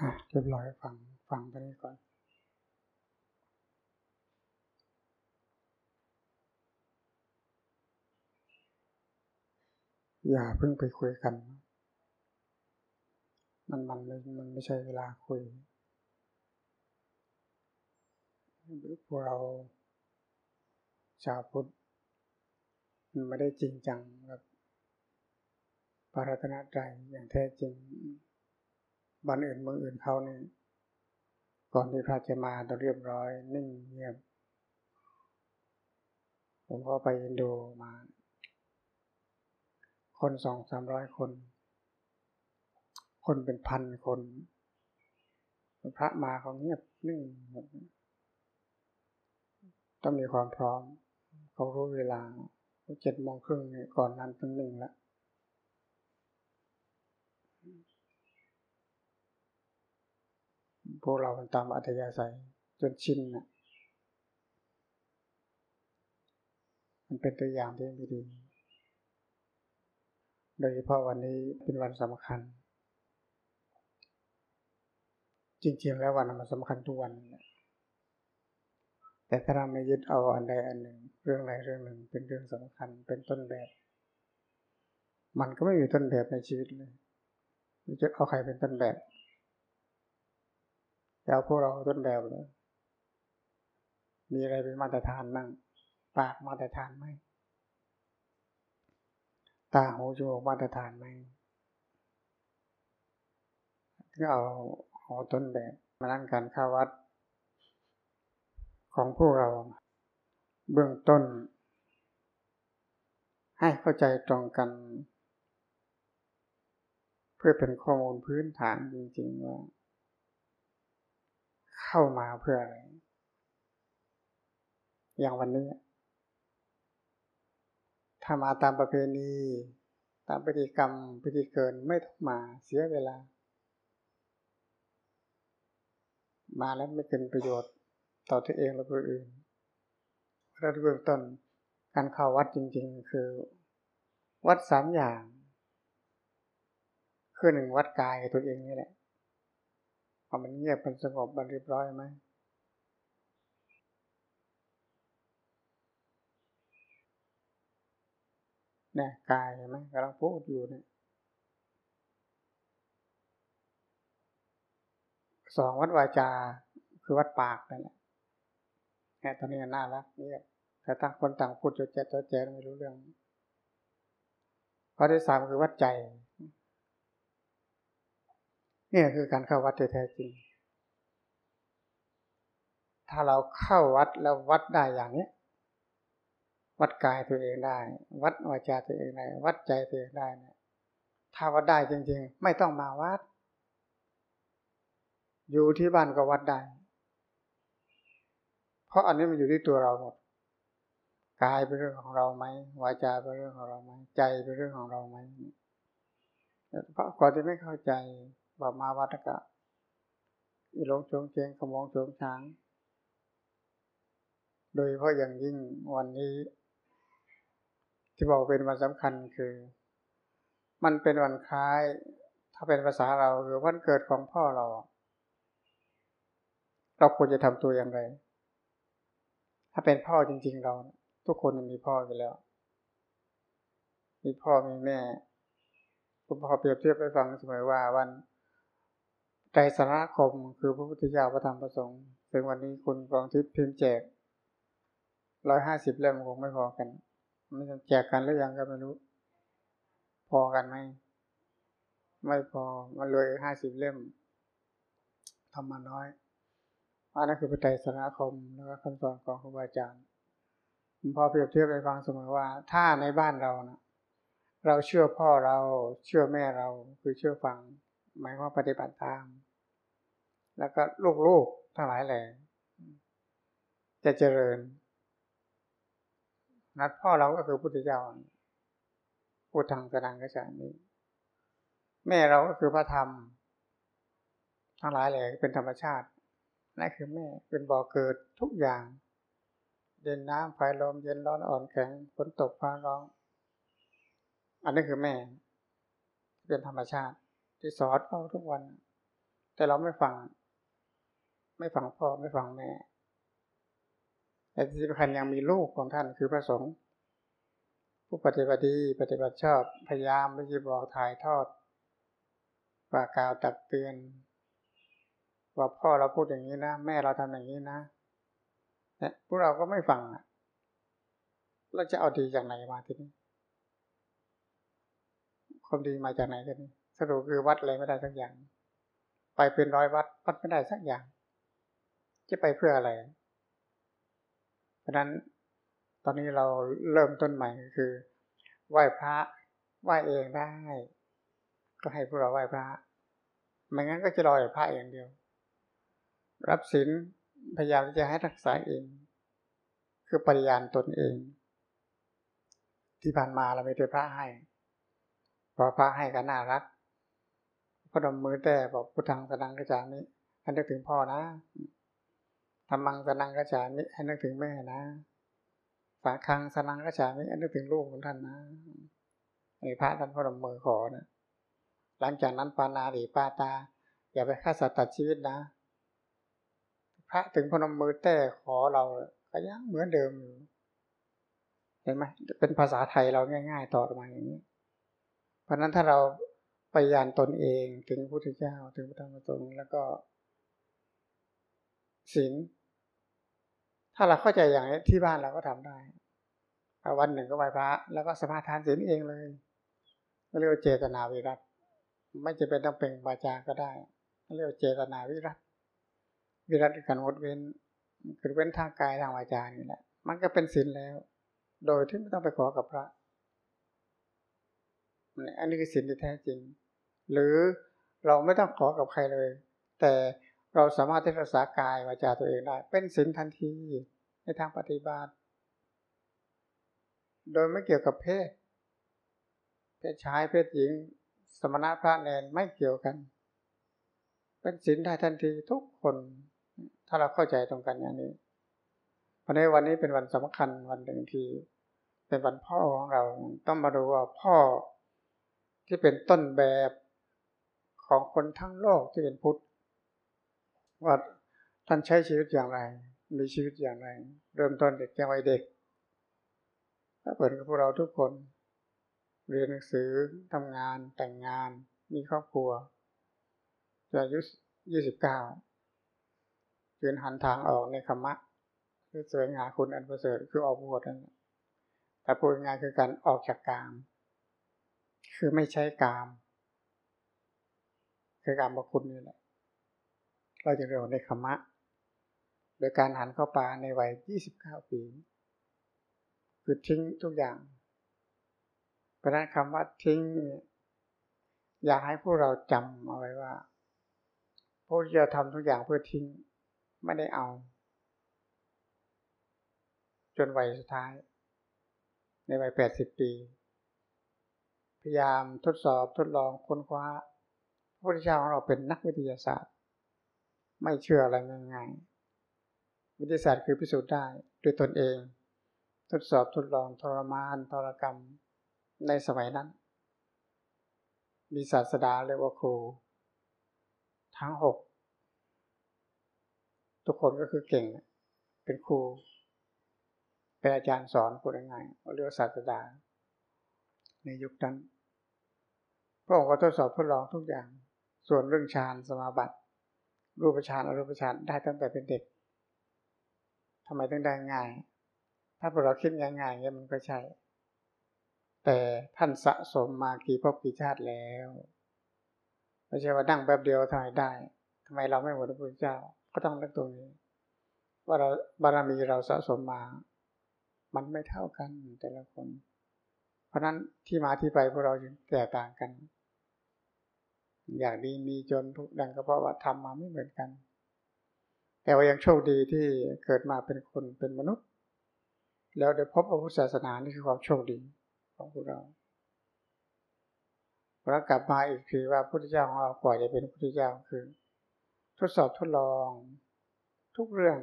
อะเรียบร้อยฟังฟังไปนี้ก่อนอย่าเพิ่งไปคุยกัน มันมันมันไม่ใช่เวลาคุย พวกเราชาวพุทธมันไม่ได้จริงจังกับปารตนาใจอย่างแท้จริง บ้านอื่นเมืองอื่นเขาเนี่ยก่อนที่พระจะมาต้องเรียบร้อย นิ่งเงียบ ผมก็ไปอินโดมา คนสองสามร้อยคน คนเป็นพันคน พระมาเขาเงียบนิ่งต้องมีความพร้อม เขารู้เวลาเจ็ดโมงครึ่งเนี่ยก่อนนั้นตั้งหนึ่งแล้ว พวกเราตามอัธยาศัยจนชินนะมันเป็นตัวอย่างที่ไม่ดี โดยเฉพาะวันนี้เป็นวันสำคัญ จริงๆแล้ววันมันสำคัญทุกวัน แต่ถ้าเราไม่ยึดเอาอันใดอันหนึ่ง เรื่องใดเรื่องหนึ่ง เป็นเรื่องสำคัญเป็นต้นแบบ มันก็ไม่มีต้นแบบในชีวิตเลยจะเอาใครเป็นต้นแบบ เอาพวกเราต้นแบบเลยมีอะไรเป็นมาตรฐานบ้าง ปากมาตรฐานไหม ตาหูจมูกมาตรฐานไหม ก็เอาเอาต้นแบบมานั่งการเข้าวัด ของพวกเรา เบื้องต้น ให้เข้าใจตรงกัน เพื่อเป็นข้อมูลพื้นฐานจริงๆว่า เข้ามาเพื่ออะไร อย่างวันนี้ ถ้ามาตามประเพณี ตามพิธีกรรมพิธีเกินไม่ต้องมาเสียเวลา มาแล้วไม่เกินประโยชน์ต่อตัวเองและผู้อื่นเราเบื้องต้นการเข้าวัดจริงๆ คือ วัดสามอย่าง คือหนึ่งวัดกายตัวเองนี่แหละ อมันเงียบมันสงบมันเรียบร้อยไหมเนี่ยกายเห็นไหมกำลังพูดอยู่เนี่ยสองวัดวาจาคือวัดปากนั่นแหละแค่ตอนนี้น่ารักเงียบแต่ต่างคนต่างพูดจดแจ๊จดแจ๊ไม่รู้เรื่องข้อที่สามคือวัดใจ นี่คือการเข้าวัดแท้จริง ถ้าเราเข้าวัดแล้ววัดได้อย่างนี้ วัดกายตัวเองได้ วัดวาจาตัวเองได้ วัดใจตัวเองได้เนี่ยถ้าวัดได้จริง ๆ ไม่ต้องมาวัด อยู่ที่บ้านก็วัดได้ เพราะอันนี้มันอยู่ที่ตัวเราหมดกายเป็นเรื่องของเราไหมวาจาเป็นเรื่องของเราไหมใจเป็นเรื่องของเราไหมเพราะก่อนที่ไม่เข้าใจ บามาวัตกะอีหลงชงเชงขมองชงช้าง โดยเพราะอย่างยิ่งวันนี้ ที่บอกเป็นวันสำคัญคือ มันเป็นวันคล้าย ถ้าเป็นภาษาเราคือวันเกิดของพ่อเรา เราควรจะทำตัวอย่างไร ถ้าเป็นพ่อจริง ๆ เรา ทุกคนมีพ่ออยู่แล้ว มีพ่อมีแม่คุณพ่อเปรียบเทียบไปฟังเสมอว่าวัน ใจสารคมคือพระพุทธเจ้าพระธรรมพระสงฆ์ซึ่งวันนี้คุณกองทิพย์พิมพ์แจกร้อยห้าสิบเล่มคงไม่พอกันไม่แจกกันหรือยังก็ไม่รู้ พอกันไหมไม่พอมันเลยห้าสิบเล่มทำมาน้อยอันนั้นคือพระไตรสารคมแล้วก็คำสอนของครูบาอาจารย์พอเปรียบเทียบไปฟังเสมอว่า ถ้าในบ้านเรานะเราเชื่อพ่อเราเชื่อแม่เราคือเชื่อฟัง หมายว่าปฏิบัติตาม แล้วก็ลูกๆทั้งหลายแหล่จะเจริญ นัดพ่อเราก็คือพุทธเจ้าพูดทางกระดังกระจานี้ แม่เราก็คือพระธรรม ทั้งหลายแหล่เป็นธรรมชาตินั่นคือแม่เป็นบ่อเกิดทุกอย่าง เดินน้ำไฟลมเย็นร้อนอ่อนแข็งฝนตกฟ้าร้อง อันนี้คือแม่ เป็นธรรมชาติ ที่สอนเราทุกวัน แต่เราไม่ฟัง ไม่ฟังพ่อไม่ฟังแม่ แต่ที่สำคัญยังมีลูกของท่านคือพระสงฆ์ผู้ปฏิบัติดีปฏิบัติชอบพยายามไม่จะบอกถ่ายทอดว่ากล่าวตักเตือน ว่าพ่อเราพูดอย่างนี้นะ แม่เราทำอย่างนี้นะเนี่ยพวกเราก็ไม่ฟังอะเราจะเอาดีจากไหนมาทีนี้ความดีมาจากไหนทีนี้ สรุปคือวัดอะไรไม่ได้สักอย่าง ไปเป็นร้อยวัดวัดไม่ได้สักอย่าง จะไปเพื่ออะไร เพราะนั้นตอนนี้เราเริ่มต้นใหม่คือ ไหว้พระไหว้เองได้ ก็ให้พวกเราไหว้พระไม่งั้นก็จะรอแต่พระอย่างเดียว รับศีลพยายามที่จะให้รักษาเอง คือปริยานตนเอง ที่ผ่านมาเราไม่ได้พระให้พอพระให้ก็น่ารัก พระดมมือแต่บอกพุทธังสนังกระจามิให้นึกถึงพ่อนะธรรมังสนังกระจามิให้นึกถึงแม่นะฝาคังสนังกระจามิให้นึกถึงลูกของท่านนะไอ้พระท่านพระดมมือขอนะหลังจากนั้นปานาหรือปาตา อย่าไปฆ่าสัตว์ตัดชีวิตนะ พระถึงพนมมือแต่ขอเราก็ยังเหมือนเดิมเห็นไหมเป็นภาษาไทยเราง่าย ๆ ต่อมาอย่างนี้ เพราะนั้นถ้าเรา ไปยานตนเองถึงพระพุทธเจ้าถึงพระธรรมตรงแล้วก็ศีลถ้าเราเข้าใจอย่างนี้ที่บ้านเราก็ทำได้วันหนึ่งก็ไหว้พระ แล้วก็สมาทานศีลเองเลยเรียกว่าเจตนาวิรัตไม่จะเป็นต้องเป็นบาจาก็ได้เรียกว่าเจตนาวิรัตวิรัตคือการงดเว้นคือเว้นทางกายทางวาจานี่แหละมันก็เป็นศีลแล้ว โดยที่ไม่ต้องไปขอกับพระอันนี้คือศีลที่แท้จริง หรือเราไม่ต้องขอกับใครเลย แต่เราสามารถที่รักษากายวาจาตัวเองได้ เป็นศีลทันทีในทางปฏิบัติ โดยไม่เกี่ยวกับเพศ เพศชายเพศหญิง สมณะพระเนนไม่เกี่ยวกัน เป็นศีลได้ทันทีทุกคน ถ้าเราเข้าใจตรงกันอย่างนี้วันนี้วันนี้เป็นวันสำคัญวันหนึ่งที่เป็นวันพ่อของเราต้องมาดูว่าพ่อที่เป็นต้นแบบ ของคนทั้งโลกที่เป็นพุทธว่าท่านใช้ชีวิตอย่างไร มีชีวิตอย่างไร เริ่มต้นเด็กยังวัยเด็กถ้าเปิดกับพวกเราทุกคน เรียนหนังสือทำงานแต่งงาน มีครอบครัวจนอายุยี่สิบเก้ายืนหันทางออกในคำมะคือเสวยงาคุณอันประเสริฐคือออกบวชนั่นแต่พูดง่ายคือการออกจากกาม คือไม่ใช้กาม คือกามบคุณนี่แหละเราจะเรียกในคมะ โดยการหันเข้าป่าในวัย 29 ปีคือทิ้งทุกอย่างเพราะนั้นคำว่าทิ้งอยากให้พวกเราจำเอาไว้ว่าพวกจะทำทุกอย่างเพื่อทิ้งไม่ได้เอา จนวัยสุดท้าย ในวัย 80 ปี พยายามทดสอบทดลองค้นคว้า พุทธเจ้าของเราเป็นนักวิทยาศาสตร์ ไม่เชื่ออะไรง่ายๆวิทยาศาสตร์คือพิสูจน์ได้ด้วยตนเอง ทดสอบทดลองทรมานทรกรรมในสมัยนั้น มีศาสดาเรียกว่าครู ทั้งหกทุกคนก็คือเก่ง เป็นครูเป็นอาจารย์สอนพูดง่ายๆเรียกศาสดา ในยุคนั้นพระองค์ก็ทดสอบทดลองทุกอย่าง ส่วนเรื่องฌานสมาบัติ รูปฌานอรูปฌานได้ตั้งแต่เป็นเด็กทำไมต้องได้ง่าย ถ้าพวกเราคิดง่ายๆเนี่ยมันก็ใช่ แต่ท่านสะสมมากี่พบกี่ชาติแล้วไม่ใช่ว่านั่งแป๊บเดียวทำไมได้ทำไมเราไม่เหมือนพระพุทธเจ้าก็ต้องเลือกตรงนี้ ว่าเราบารมีเราสะสมมา มันไม่เท่ากันแต่ละคน เพราะนั้นที่มาที่ไปพวกเราจึงแตกต่างกัน อย่างดีมีจนทุกดังก็เพราะว่าทำมาไม่เหมือนกัน แต่ว่ายังโชคดีที่เกิดมาเป็นคนเป็นมนุษย์ แล้วได้พบพระพุทธศาสนานี่คือความโชคดีของพวกเราแล้วกลับมาอีกทีว่าพระพุทธเจ้าของเรากว่าจะเป็นพระพุทธเจ้าคือ ทดสอบทดลองทุกเรื่อง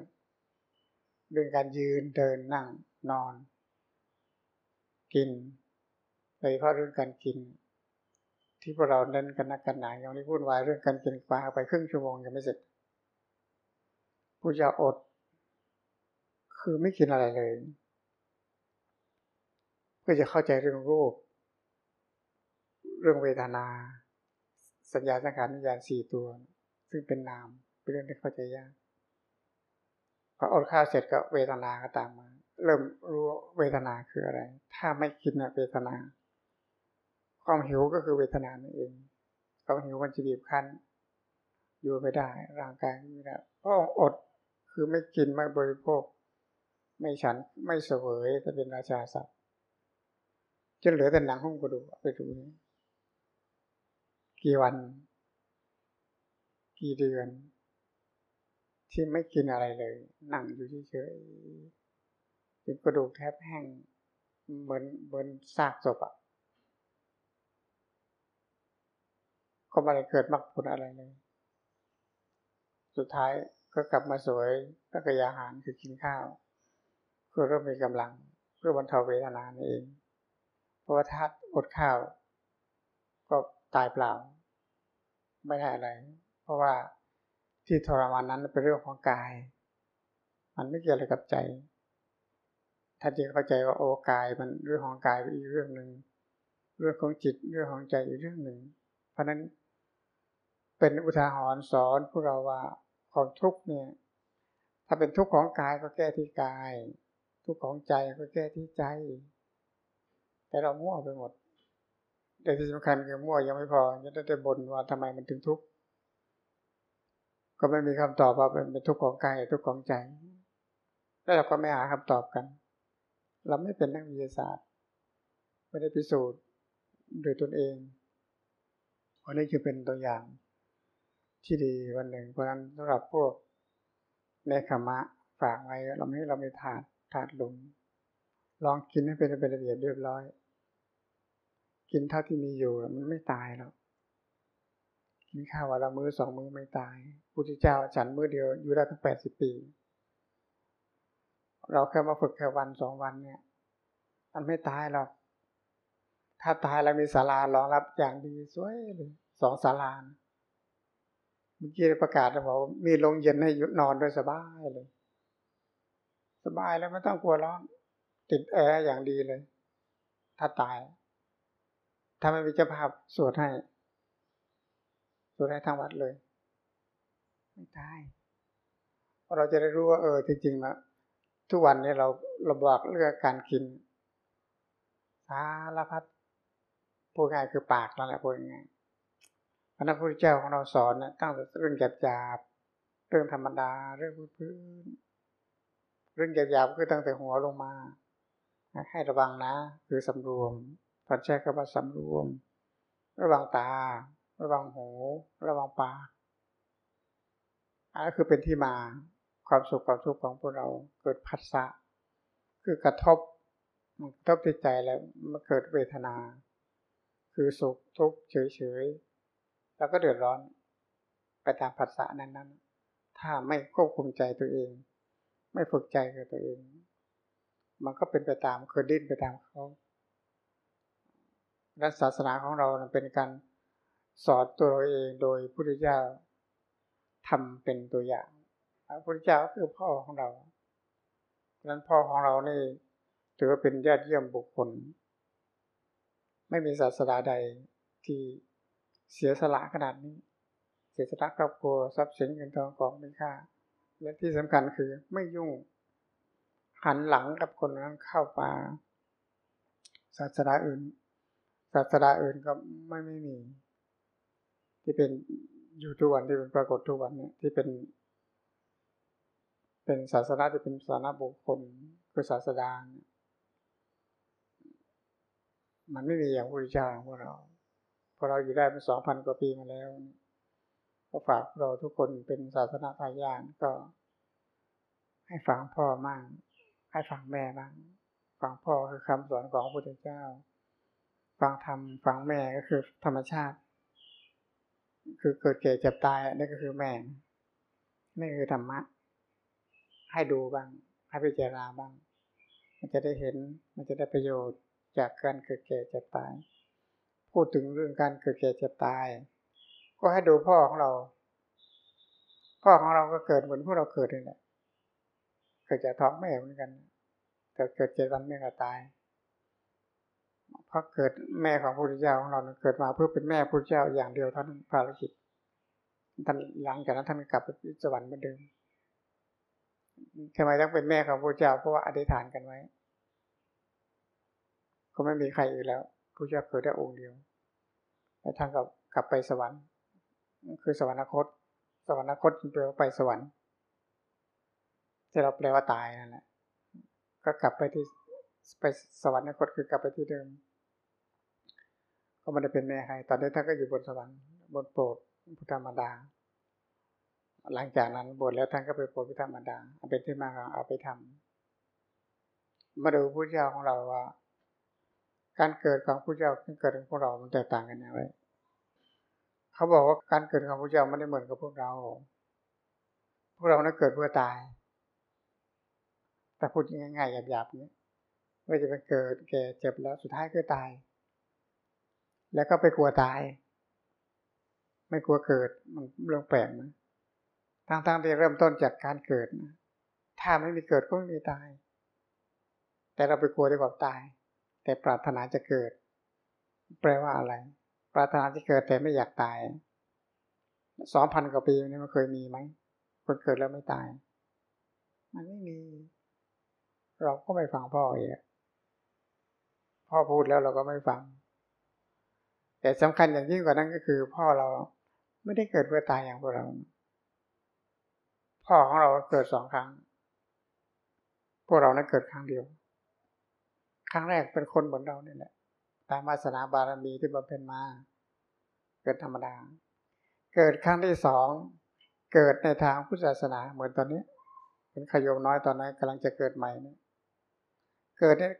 เรื่องการยืนเดินนั่งนอน กินโดยเฉพาะเรื่องการกิน ที่พวกเราเน้นกันนักกันหนาอย่างที่พูดไว้เรื่องการกินปลาไปครึ่งชั่วโมงยังไม่เสร็จผู้จะอด คือไม่กินอะไรเลย เพื่อจะเข้าใจเรื่องรูป เรื่องเวทนา สัญญาสังขารวิญญาณสี่ตัว ซึ่งเป็นนามเป็นเรื่องที่เข้าใจยากพออดข้าวเสร็จก็เวทนาก็ตามมา เริ่มรู้เวทนาคืออะไร ถ้าไม่กินเวทนา ความหิวก็คือเวทนานั่นเองความหิวมันจะบีบคั้น อยู่ไม่ได้ ร่างกายไม่ได้เพราะอดคือไม่กินไม่บริโภค ไม่ฉันไม่เสวยจะเป็นราชาศัพท์จนเหลือแต่หนังหุ้มกระดูกไปดูนี้กี่วัน กี่เดือน ที่ไม่กินอะไรเลย นั่งอยู่เฉยๆจนกระดูกแทบแห้งเหมือนเหมือนซากศพอะ ก็ไม่ได้เกิดมรรคผลอะไรเลย สุดท้ายก็กลับมาสวยก็กยาหารคือกินข้าวเพื่อเริ่มมีกำลัง เพื่อบรรเทาเวทนานเอง เพราะว่าถ้าอดข้าว ก็ตายเปล่า ไม่ได้อะไร เพราะว่าที่ทรมานนั้นเป็นเรื่องของกาย มันไม่เกี่ยวอะไรกับใจ ถ้าจริงเข้าใจว่าโอ้กายมันเรื่องของกายเป็นอีกเรื่องหนึ่งเรื่องของจิตเรื่องของใจอีกเรื่องหนึ่ง เพราะนั้น เป็นอุทาหรณ์สอนพวกเราว่าความทุกข์เนี่ย ถ้าเป็นทุกข์ของกายก็แก้ที่กาย ทุกข์ของใจก็แก้ที่ใจ แต่เรามั่วไปหมด แต่ที่สำคัญคือมั่วยังไม่พอยังได้แต่บ่นว่าทำไมมันถึงทุกข์ก็ไม่มีคำตอบว่าเป็นทุกข์ของกายทุกข์ของใจ แล้วเราก็ไม่หาคำตอบกัน เราไม่เป็นนักวิทยาศาสตร์ ไม่ได้พิสูจน์โดยตนเองอันนี้คือเป็นตัวอย่าง ที่ดีวันหนึ่ง เพราะนั้นสำหรับพวกในขมะฝากไว้เราไม่เราไม่ถาดถาดหลุม ลองกินให้เป็นระเบียบเรียบร้อย กินเท่าที่มีอยู่มันไม่ตายหรอกกินข้าววันละมื้อสองมื้อไม่ตายพุทธเจ้าฉันมื้อเดียวอยู่ได้ตั้งแปดสิบปี เราแค่มาฝึกแค่วันสองวันเนี่ย มันไม่ตายหรอก ถ้าตายแล้วมีศาลารองรับอย่างดีสวยเลยสองศาลานะ เมื่อกี้ประกาศแล้วบอกมีโรงเย็นให้นอนด้วยสบายเลย สบายแล้วไม่ต้องกลัวร้อน ติดแอร์อย่างดีเลย ถ้าตาย ถ้าไม่มีเจ้าภาพสวดให้ สวดให้ทางวัดเลย ไม่ตายเราจะได้รู้ว่าเออจริงๆแล้วทุกวันนี้เราเราบอกเรื่องการกินสารพัดพูดง่ายคือปากนั่นแหละพูดง่าย พระพุทธเจ้าของเราสอนนะตั้งแต่เรื่องหยาบๆเรื่องธรรมดา เรื่องพื้นเรื่องหยาบๆคือตั้งแต่หัวลงมา ให้ระวังนะ คือสำรวมพัดแช่ก็ว่าสำรวม ระวังตา ระวังหู ระวังปากอันนี้คือเป็นที่มาความสุขความทุกข์ของพวกเราเกิดพัสสะคือกระทบกระทบที่ใจแล้วมันเกิดเวทนา คือสุขทุกข์เฉย เราก็เดือดร้อน ไปตามภาษานั้นๆ ถ้าไม่ควบคุมใจตัวเอง ไม่ฝึกใจกับตัวเอง มันก็เป็นไปตามคือดิ้นไปตามเขาและศาสนาของเราเป็นการสอนตัวเราเองโดยพระพุทธเจ้าทำเป็นตัวอย่างพระพุทธเจ้าคือพ่อของเราดังนั้นพ่อของเรานี่ถือว่าเป็นญาติเยี่ยมบุคคล ไม่มีศาสนาใดที่ เสียสละขนาดนี้ เสียสละครอบครัวทรัพย์สินเงินทองของมีค่า และที่สำคัญคือไม่ยุ่งหันหลังกับคนนั้นเข้าป่าศาสนาอื่น ศาสนาอื่นก็ไม่ไม่มี ที่เป็นอยู่ทุกวันที่เป็นปรากฏทุกวันเนี่ยที่เป็น เป็นศาสนาที่เป็นศาสนาบุคคลคือศาสดาเนี่ยมันไม่มีอย่างพระพุทธเจ้าของเรา พอเราอยู่ได้เป็นสองพันกว่าปีมาแล้ว ก็ฝากเราทุกคนเป็นศาสนาทายานก็ ให้ฟังพ่อมั่งให้ฟังแม่บ้างฟังพ่อคือคำสอนของพระพุทธเจ้า ฟังธรรมฟังแม่ก็คือธรรมชาติ คือเกิดเก่เจ็บตายนี่ก็คือแม่นี่คือธรรมะ ให้ดูบ้าง ให้พิจารณาบ้าง มันจะได้เห็นมันจะได้ประโยชน์จากการเกิดเก่เจ็บตาย พูดถึงเรื่องการเกิดแก่เจ็บตาย ก็ให้ดูพ่อของเรา พ่อของเราก็เกิดเหมือนพวกเราเกิดนี่แหละเกิดจากท้องแม่เหมือนกันแต่เกิดเจ็ดวันแม่ก็ตายเพราะเกิดแม่ของพระพุทธเจ้าของเราเกิดมาเพื่อเป็นแม่พระพุทธเจ้าอย่างเดียวเท่านั้นภารกิจท่านหลังจากนั้นท่านกลับไปสวรรค์เหมือนเดิมทำไมต้องเป็นแม่ของพระเจ้าเพราะว่าอธิษฐานกันไว้ ก็ไม่มีใครอื่นแล้ว พระเจ้าเกิดได้องค์เดียวแล้วท่านก็กลับไปสวรรค์ คือสวรรคต สวรรคตแปลว่าไปสวรรค์ที่เราแปลว่าตายนั่นแหละก็กลับไปที่ไปสวรรคตคือกลับไปที่เดิม ก็ไม่ได้เป็นแม่ใครตอนนี้ท่านก็อยู่บนสวรรค์บนโปรดพุทธมารดา หลังจากนั้นบวชแล้วท่านก็ไปโปรดพิธรรมดาเอาเป็นที่มาเอาไปทำมาดูผู้เจ้าของเราว่า การเกิดของผู้เจ้าการเกิดของพวกเรา มันแตกต่างกันอย่างไรเขาบอกว่าการเกิดของผู้เจ้าไม่ได้เหมือนกับพวกเรา พวกเรานั้นเกิดเพื่อตาย แต่พูดง่ายๆหยาบๆนี้ว่าจะไปเกิดแก่เจ็บแล้วสุดท้ายก็ตาย แล้วก็ไปกลัวตาย ไม่กลัวเกิดมันเรื่องแปลกนะทั้งๆที่เริ่มต้นจากการเกิดถ้าไม่มีเกิดก็ไม่มีตาย แต่เราไปกลัวด้วยความตาย แต่ปรารถนาจะเกิด แปลว่าอะไร ปรารถนาจะเกิดแต่ไม่อยากตายสองพันกว่าปีนี้มันเคยมีไหมคนเกิดแล้วไม่ตาย มันไม่มี เราก็ไม่ฟังพ่อเองพ่อพูดแล้วเราก็ไม่ฟัง แต่สำคัญอย่างยิ่งกว่านั้นก็คือ พ่อเราไม่ได้เกิดเพื่อตายอย่างพวกเรา พ่อของเราเกิดสองครั้ง พวกเรานั้นเกิดครั้งเดียว ครั้งแรกเป็นคนเหมือนเราเนี่ยแหละ ตามวาสนาบารมีที่บำเพ็ญมา เกิดธรรมดา เกิดครั้งที่สองเกิดในทางพุทธศาสนาเหมือนตอนนี้เป็นขยมน้อยตอนนั้นกำลังจะเกิดใหม่เนี่ยเกิดเนี่ย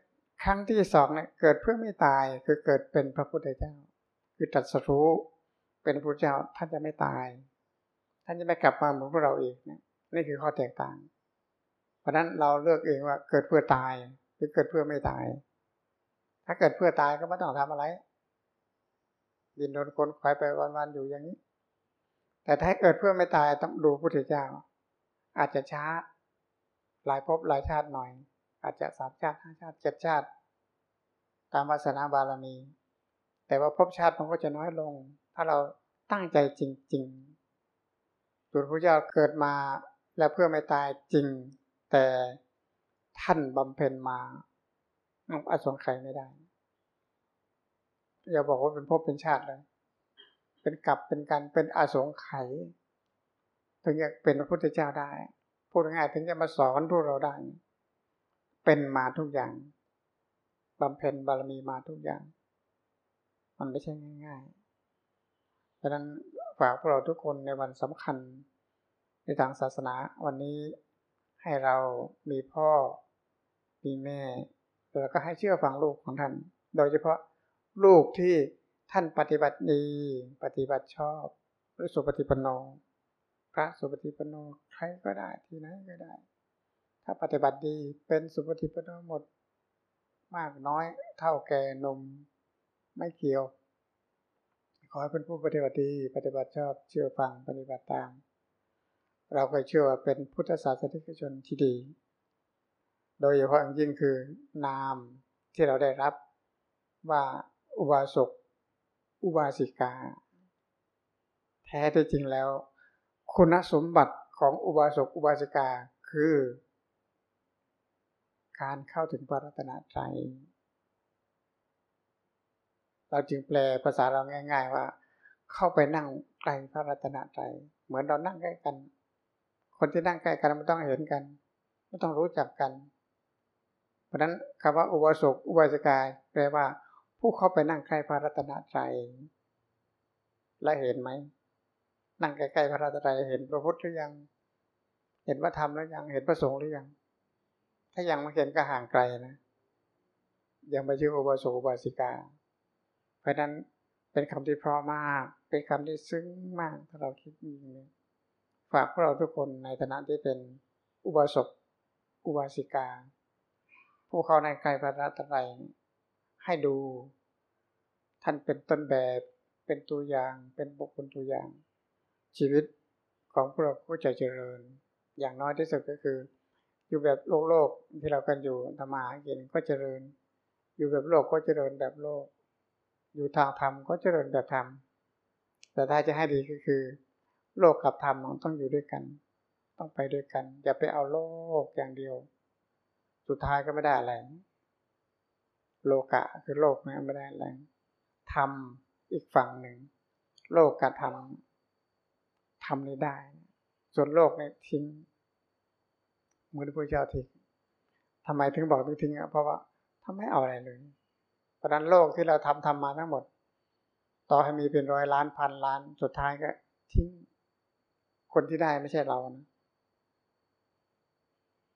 ครั้งที่สองเนี่ยเกิดเพื่อไม่ตายคือเกิดเป็นพระพุทธเจ้า คือตัดสรู้เป็นพระเจ้าท่านจะไม่ตาย ท่านจะไม่กลับมาเหมือนพวกเราอีกเนี่ยนี่คือข้อแตกต่าง เพราะนั้นเราเลือกเองว่าเกิดเพื่อตายือเกิดเพื่อไม่ตาย ถ้าเกิดเพื่อตายก็ไม่ต้องทำอะไร ดินโดนคนควายไปวันๆอยู่อย่างนี้ แต่ถ้าเกิดเพื่อไม่ตายต้องดูพุทธเจ้า อาจจะช้า หลายภพหลายชาติหน่อย อาจจะสามชาติห้าชาติเจ็ดชาติ ตามวาสนาบารมี แต่ว่าภพชาติมันก็จะน้อยลง ถ้าเราตั้งใจจริงๆตัวพระเจ้าเกิดมาและเพื่อไม่ตายจริง แต่ ท่านบำเพ็ญมาอสงไขไม่ได้ อย่าบอกว่าเป็นภพเป็นชาติเลย เป็นกลับเป็นการเป็นอสงไขถึงจะเป็นพระพุทธเจ้าได้ พูดง่ายถึงจะมาสอนพวกเราได้ เป็นมาทุกอย่างบำเพ็ญบารมีมาทุกอย่าง มันไม่ใช่ง่ายๆดังนั้นฝากพวกเราทุกคนในวันสำคัญในทางศาสนาวันนี้ให้เรามีพ่อ มีแม่แล้วก็ให้เชื่อฟังลูกของท่าน โดยเฉพาะลูกที่ท่านปฏิบัติดี ปฏิบัติชอบหรือสุปฏิปโน พระสุปฏิปโนใครก็ได้ที่ไหนก็ได้ ถ้าปฏิบัติดีเป็นสุปฏิปโนหมด มากน้อยเท่าแก่นมไม่เกี่ยว ขอให้เป็นผู้ปฏิบัติดี ปฏิบัติชอบเชื่อฟังปฏิบัติตาม เราก็เชื่อว่าเป็นพุทธศาสนิกชนที่ดี โดยเฉพาะอย่างยิ่งคือนามที่เราได้รับว่าอุบาสกอุบาสิกา แท้ที่จริงแล้ว คุณสมบัติของอุบาสกอุบาสิกาคือ การเข้าถึงพระรัตนตรัยเราจึงแปลภาษาเราง่าย ๆ ว่า เข้าไปนั่งใกล้พระรัตนตรัยเหมือนเรานั่งใกล้กัน คนที่นั่งใกล้กันไม่ต้องเห็นกัน ไม่ต้องรู้จักกัน เพราะนั้นคำว่าอุบาสกอุบาสิกาแปลว่า ผู้เข้าไปนั่งใกล้พระรัตนตรัยและเห็นไหมนั่งใกล้ๆพระรัตนตรัยเห็นพระพุทธหรือยัง เห็นว่าธรรมหรือยังเห็นพระสงฆ์หรือยัง ถ้ายังไม่เห็นก็ห่างไกลนะ ยังไม่ชื่ออุบาสกอุบาสิกา เพราะนั้นเป็นคำที่เพราะมาก เป็นคำที่ซึ้งมากถ้าเราคิดอย่างนี้ฝากพวกเราทุกคนในฐานะที่เป็นอุบาสกอุบาสิกา ผู้เข้าในใครพระรัตไตรให้ดู ท่านเป็นต้นแบบเป็นตัวอย่างเป็นบุคคลตัวอย่าง ชีวิตของพวกเราก็จะเจริญ อย่างน้อยที่สุดก็คือ อยู่แบบโลกโลกที่เรากันอยู่ธรรมากินก็เจริญ อยู่แบบโลกก็เจริญแบบโลก อยู่ทางธรรมก็เจริญแบบธรรมแต่ถ้าจะให้ดีก็คือ โลกกับธรรมมันต้องอยู่ด้วยกัน ต้องไปด้วยกัน อย่าไปเอาโลกอย่างเดียว สุดท้ายก็ไม่ได้อะไร โลกะคือโลกนะไม่ได้อะไรธรรมอีกฝั่งหนึ่ง โลกกับธรรมทำนี้ได้ ส่วนโลกเนี่ยทิ้งมือที่พระเจ้าทิ้งทำไมถึงบอกต้องทิ้งอะเพราะว่าทำไม่เอาอะไรเลย เพราะนั้นโลกที่เราทำทำมาทั้งหมด ต่อให้มีเป็นร้อยล้านพันล้าน สุดท้ายก็ทิ้งคนที่ได้ไม่ใช่เรานะ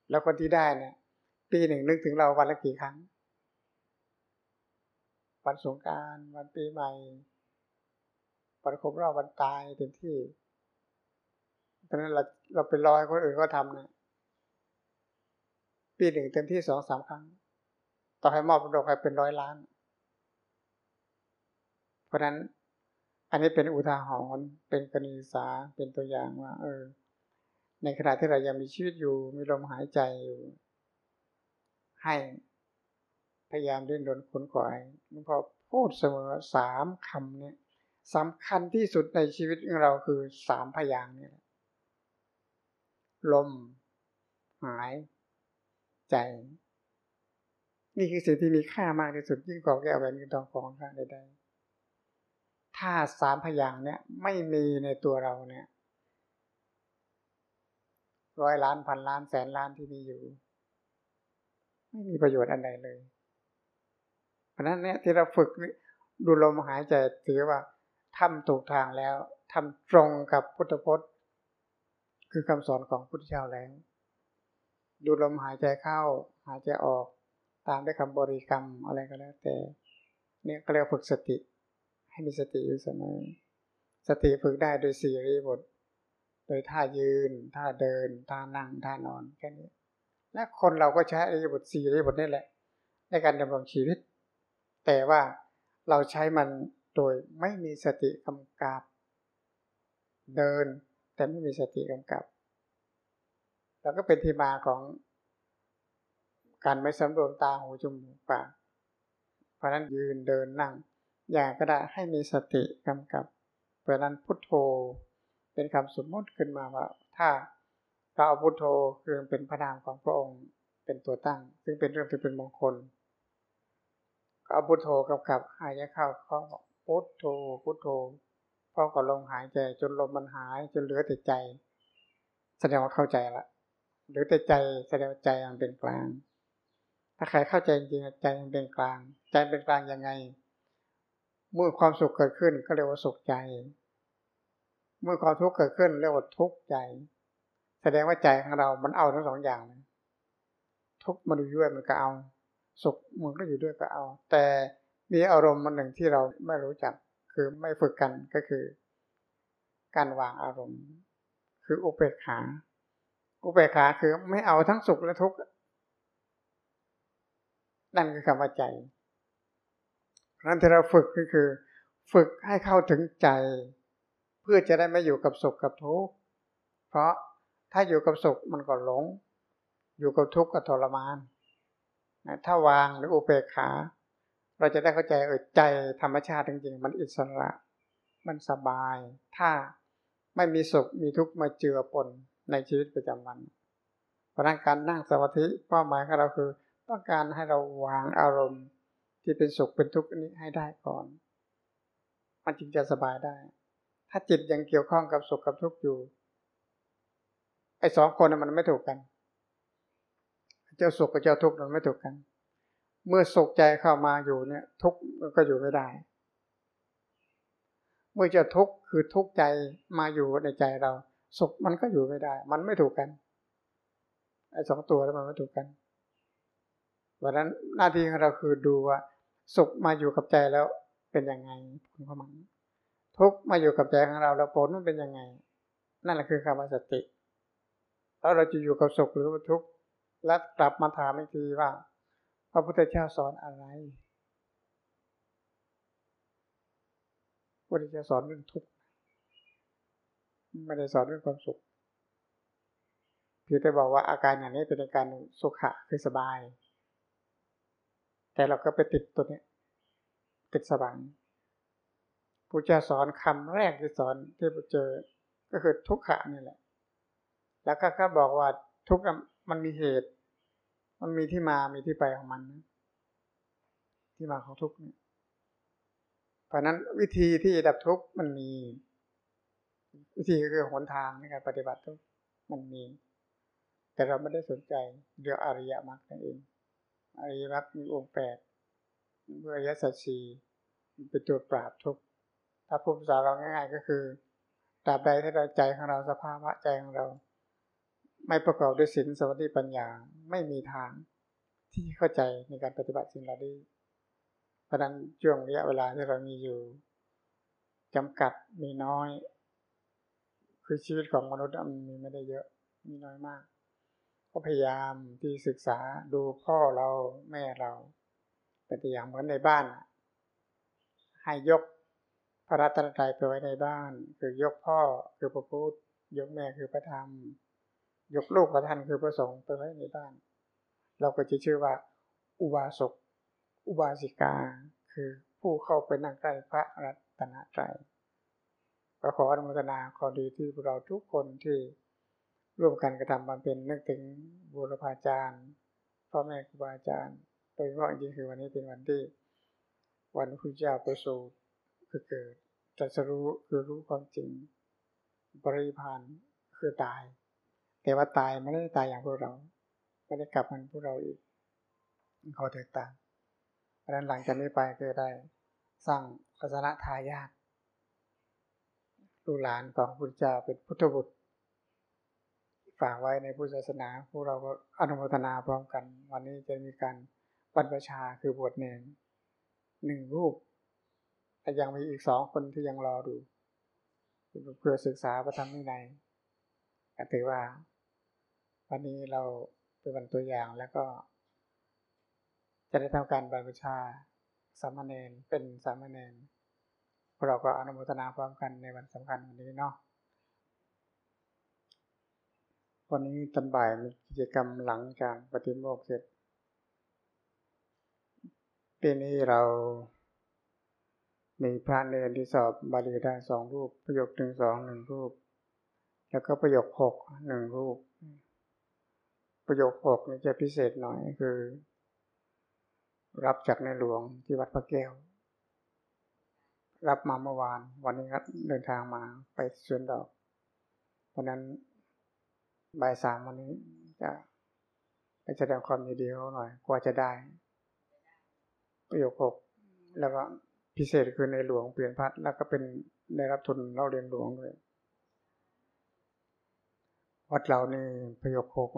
แล้วคนที่ได้เนี่ย ปีหนึ่งนึกถึงเราวันละกี่ครั้ง วันสงการวันปีใหม่วันครบรอบวันตายเต็มที่ตอนนั้นเราเราเป็นรอยคนอื่นก็ทำนะปีหนึ่งเต็มที่สองสามครั้ง ต่อให้มอบดอกให้เป็นร้อยล้าน เพราะนั้นอันนี้เป็นอุทาหรณ์เป็นกรณีศาเป็นตัวอย่างว่า เออ ในขณะที่เรายังมีชีวิตอยู่ มีลมหายใจอยู่ ให้พยายามดิ้นรนขนขวายหลวงพ่อพูดเสมอสามคำเนี่ยสำคัญที่สุดในชีวิตของเราคือสามพยางนี่แหละลม หาย ใจ นี่คือสิ่งที่มีค่ามากที่สุด ยิ่งกว่าแก้วแหวนเงินทองของค่าใดๆถ้าสามพยางเนี่ยไม่มีในตัวเราเนี่ยร้อยล้านพันล้านแสนล้านที่มีอยู่ ไม่มีประโยชน์อันใดเลย เพราะนั้นเนี่ยที่เราฝึกดูลมหายใจถือว่าทำถูกทางแล้วทำตรงกับพุทธพจน์ คือคำสอนของพุทธเจ้าแล้วดูลมหายใจเข้า หายใจออก ตามด้วยคำบริกรรมอะไรก็แล้ว แต่ เนี่ยก็เรียกฝึกสติ ให้มีสติอยู่เสมอสติฝึกได้โดยสี่รีบท โดยท่ายืน ท่าเดิน ท่านั่ง ท่านอนแค่นี้ และคนเราก็ใช้อรีบทสี่อรีบทนี่แหละ ในการดำรงชีวิต แต่ว่าเราใช้มันโดยไม่มีสติกำกับ เดิน แต่ไม่มีสติกำกับ แล้วก็เป็นที่มาของการไม่สำรวมตาหูจมูกปากเพราะนั้นยืนเดินนั่ง อย่างก็ได้ให้มีสติกำกับ เพราะนั้นพุทโธเป็นคำสมมติขึ้นมาว่าถ้า เราเอาพุทโธคือเป็นพระนามของพระองค์เป็นตัวตั้ง ซึ่งเป็นเรื่องที่เป็นมงคลก็เอาพุทโธกำกับหายใจเข้าเขาพุทโธพุทโธพอกับลมหายใจจนลมมันหายจนเหลือแต่ใจ แสดงว่าเข้าใจละหรือแต่ใจแสดงว่าใจมันเป็นกลาง ถ้าใครเข้าใจจริงใจมันเป็นกลาง ใจเป็นกลางยังไง เมื่อความสุขเกิดขึ้นก็เรียกว่าสุขใจ เมื่อความทุกข์เกิดขึ้นเรียกว่าทุกข์ใจ แสดงว่าใจของเรา มันเอาทั้งสองอย่างเลยทุกมันอยู่ด้วยมันก็เอา สุขมันก็อยู่ด้วยก็เอา แต่มีอารมณ์มันหนึ่งที่เราไม่รู้จัก คือไม่ฝึกกันก็คือ การวางอารมณ์ คืออุเบกขา อุเบกขาคือไม่เอาทั้งสุขและทุกข์นั่นคือคำว่าใจนั้นที่เราฝึกก็คือ ฝึกให้เข้าถึงใจ เพื่อจะได้ไม่อยู่กับสุขกับทุกข์เพราะ ถ้าอยู่กับสุขมันก็หลง อยู่กับทุกข์ก็ทรมานถ้าวางหรืออุเบกขา เราจะได้เข้าใจเออใจธรรมชาติจริงๆ มันอิสระ มันสบาย ถ้าไม่มีสุขมีทุกข์มาเจือปนในชีวิตประจำวันเพราะนั้นการนั่งสมาธิเป้าหมายของเราคือ ต้องการให้เราวางอารมณ์ ที่เป็นสุขเป็นทุกข์นี้ให้ได้ก่อน มันจึงจะสบายได้ ถ้าจิตยังเกี่ยวข้องกับสุขกับทุกข์อยู่ อ้สองคนมันไม่ถูกกัน เจ้าสุขกับเจ้าทุกข์มันไม่ถูกกัน เมื่อสุขใจเข้ามาอยู่เนี่ย ทุกข์ก็อยู่ไม่ได้ เมื่อจะทุกข์คือทุกข์ใจมาอยู่ในใจเรา สุขมันก็อยู่ไม่ได้ มันไม่ถูกกันไอ้สองตัวแล้วมันไม่ถูกกันวันนั้นหน้าที่ของเราคือดูว่า สุขมาอยู่กับใจแล้วเป็นยังไงผลของมันทุกข์มาอยู่กับใจของเราแล้วผลมันเป็นยังไง นั่นแหละคือคำว่าสติ แล้วเราจะอยู่กับสุขหรือว่าทุกข์และกลับมาถามอีกทีว่า พระพุทธเจ้าสอนอะไรพุทธเจ้าสอนเรื่องทุกข์ไม่ได้สอนเรื่องความสุขเพียงแต่บอกว่าอาการอย่างนี้เป็นอาการสุขะคือสบาย แต่เราก็ไปติดตัวนี้ติดสบายพุทธเจ้าสอนคำแรกที่สอนที่เจอ ก็คือทุกขะนี่แหละ แล้วก็ก็บอกว่าทุกข์มันมีเหตุ มันมีที่มามีที่ไปของมันนะที่มาของทุกข์เนี่ยเพราะนั้นวิธีที่ดับทุกข์มันมี วิธีก็คือหนทางในการปฏิบัติทุกข์มันมี แต่เราไม่ได้สนใจเรื่องอริยมรรคนั่นเองอริยมรรคมีองค์แปดอริยสัจสี่เป็นตัวปราบทุกข์ถ้าพูดภาษาเราง่าย ๆ ก็คือตราบใดที่เราใจของเราสภาวะใจของเรา ไม่ประกอบด้วยศีลสมาธิปัญญาไม่มีทางที่เข้าใจในการปฏิบัติสิ่งเหล่านี้เพราะนั้นช่วงระยะเวลาที่เรามีอยู่จำกัดมีน้อย คือชีวิตของมนุษย์มันมีไม่ได้เยอะมีน้อยมาก ก็พยายามที่ศึกษาดูพ่อเราแม่เราเป็นตัวอย่างเหมือนในบ้าน ให้ยกพระรัตนตรัยไปไว้ในบ้าน คือยกพ่อคือพระพุทธยกแม่คือพระธรรม ยกลูกพระท่านคือพระสงฆ์ไปไว้ในบ้าน เราก็จะชื่อว่า อุบาสกอุบาสิกา คือผู้เข้าไปนั่งใกล้พระรัตนตรัยก็ขออนุโมทนาขอดีที่พวกเราทุกคนที่ร่วมกันกระทำบำเพ็ญนึกถึงบุรพาจารย์พ่อแม่ครูบาอาจารย์ โดยเฉพาะจริงคือวันนี้เป็นวันที่ วันพระเจ้าประสูติคือเกิดจะสรู้คือรู้ความจริงบริพานคือตาย แต่ว่าตายไม่ได้ตายอย่างพวกเราไม่ได้กลับมันพวกเราอีกขอแตกต่างเพราะนั้นหลังจากนี้ไปก็ได้สร้างลักษณะทายาทลูกหลานของพุทธเจ้าเป็นพุทธบุตรฝากไว้ในพุทธศาสนาพวกเราก็อนุโมทนาพร้อมกัน วันนี้จะมีการบรรพชาคือบวชเนรหนึ่งรูปแต่ยังมีอีกสองคนที่ยังรอดูเพื่อศึกษาพระธรรมวินัยถือว่า วันนี้เราเป็นวันตัวอย่างแล้วก็ จะได้ทำการบรรพชาสามเณรเป็นสามเณรเราก็อนุโมทนาพร้อมกันในวันสำคัญวันนี้เนาะวันนี้ตอนบ่ายมีกิจกรรมหลังจากปฏิโมกข์เสร็จปีนี้เรา มีพระเนรที่สอบบาลีได้สองรูป ประโยคหนึ่งสองหนึ่งรูป แล้วก็ประโยคหกหนึ่งรูป ประโยคหกนี่จะพิเศษหน่อยคือ รับจากในหลวงที่วัดพระแก้ว รับมาเมื่อวาน วันนี้ครับเดินทางมาไปสวนดอกเพราะนั้นบ่ายสามวันนี้จะไปแสดงความยินดีเขาหน่อยกว่าจะได้ ประโยคหกแล้วก็พิเศษคือในหลวงเปลี่ยนพัดแล้วก็เป็นได้รับทุนเราเรียนหลวงด้วยวัดเรานี่พยกโคก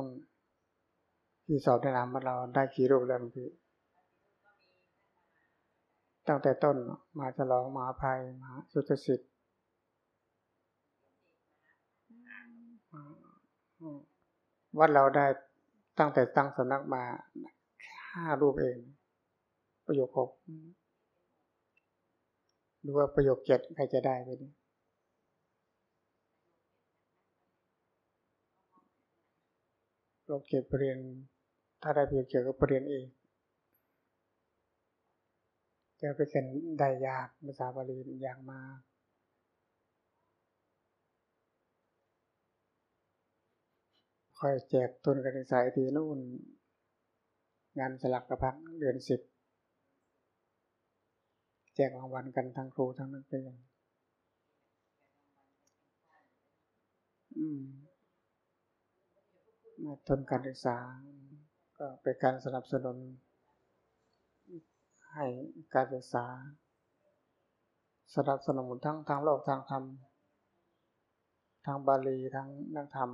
ที่สอบในนามวัดเราได้กี่รูปแล้วพี่ตั้งแต่ต้นมาฉลองมาภัยมาสุทสิทธิ์วัดเราได้ตั้งแต่ตั้งสำนักมาห้ารูปเอง ประโยคหกดูว่าประโยคเจ็ดใครจะได้ไปนี่ประโยคเจ็ดเรียน ถ้าได้ประโยคเจ็ดก็เรียนเองจะไปเขียนได้ยากภาษาบาลียากมากค่อยแจกทุนการศึกษาทีนู่น งานสลักกระพักเดือนสิบแจกรางวัลกันทั้งครูทั้งนักเรียนมาทุนการศึกษา ก็เป็นการสนับสนุน ให้การศึกษา สนับสนุนทั้งทางโลกทางธรรมทางบาลีทั้งนักธรรม